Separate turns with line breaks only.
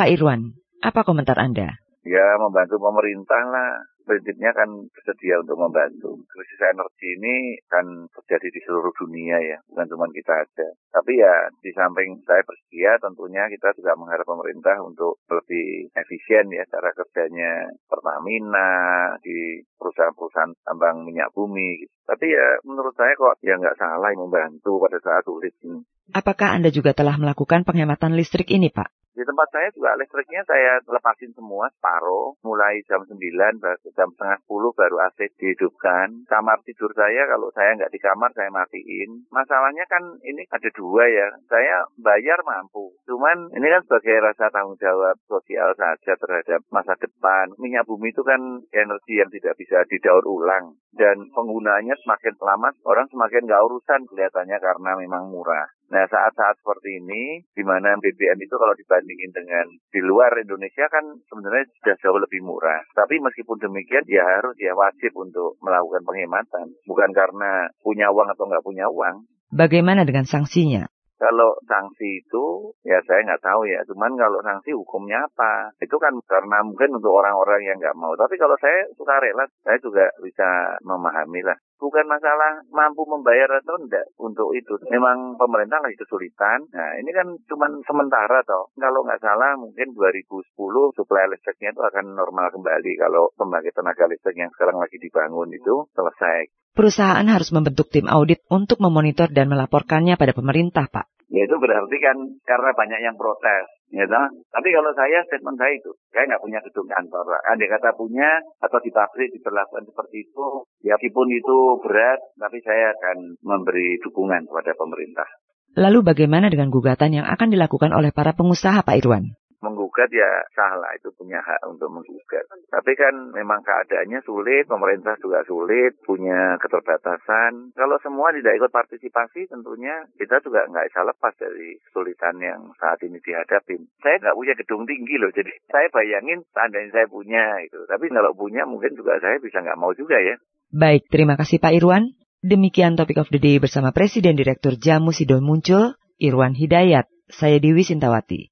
Pak Irwan, apa komentar Anda?
Ya, membantu pemerintah lah prinsipnya kan bersedia untuk membantu. Krisis energi ini kan terjadi di seluruh dunia ya, bukan cuma kita aja. Tapi ya di samping saya bersedia tentunya kita juga mengharap pemerintah untuk lebih efisien ya cara kerjanya Pertamina di perusahaan-perusahaan tambang minyak bumi. Gitu. Tapi ya menurut saya kok ya nggak salah membantu pada saat sulit ini.
Apakah Anda juga telah melakukan penghematan listrik ini, Pak?
Di tempat saya juga listriknya saya lepasin semua separuh, mulai jam 9, jam setengah 10 baru AC dihidupkan. Kamar tidur saya kalau saya nggak di kamar saya matiin. Masalahnya kan ini ada dua ya, saya bayar mampu. Cuman ini kan sebagai rasa tanggung jawab sosial saja terhadap masa depan. Minyak bumi itu kan energi yang tidak bisa didaur ulang. Dan penggunanya semakin lama orang semakin nggak urusan kelihatannya karena memang murah. Nah saat-saat seperti ini, di mana BBM itu kalau dibandingin dengan di luar Indonesia kan sebenarnya sudah jauh lebih murah. Tapi meskipun demikian, ya harus ya wajib untuk melakukan penghematan. Bukan karena punya uang atau nggak punya uang.
Bagaimana dengan sanksinya?
Kalau sanksi itu, ya saya nggak tahu ya. Cuman kalau sanksi hukumnya apa? Itu kan karena mungkin untuk orang-orang yang nggak mau. Tapi kalau saya suka rela, saya juga bisa memahami lah bukan masalah mampu membayar atau enggak untuk itu. Memang pemerintah lagi kesulitan. Nah ini kan cuma sementara toh. Kalau nggak salah mungkin 2010 suplai listriknya itu akan normal kembali kalau pembangkit tenaga listrik yang sekarang lagi dibangun itu selesai.
Perusahaan harus membentuk tim audit untuk memonitor dan melaporkannya pada pemerintah, Pak.
Ya itu berarti kan karena banyak yang protes. Ya Tapi kalau saya statement saya itu, saya nggak punya gedung kantor. Andai kata punya atau di pabrik diperlakukan seperti itu, ya meskipun itu berat, tapi saya akan memberi dukungan kepada pemerintah.
Lalu bagaimana dengan gugatan yang akan dilakukan oleh para pengusaha Pak Irwan?
Menggugat ya salah itu punya hak untuk menggugat. Tapi kan memang keadaannya sulit, pemerintah juga sulit, punya keterbatasan. Kalau semua tidak ikut partisipasi tentunya kita juga nggak bisa lepas dari kesulitan yang saat ini dihadapi. Saya nggak punya gedung tinggi loh, jadi saya bayangin seandainya saya punya itu. Tapi kalau punya mungkin juga saya bisa nggak mau juga ya.
Baik, terima kasih Pak Irwan. Demikian topik of the day bersama Presiden Direktur Jamu Sidon Muncul, Irwan Hidayat. Saya Dewi Sintawati.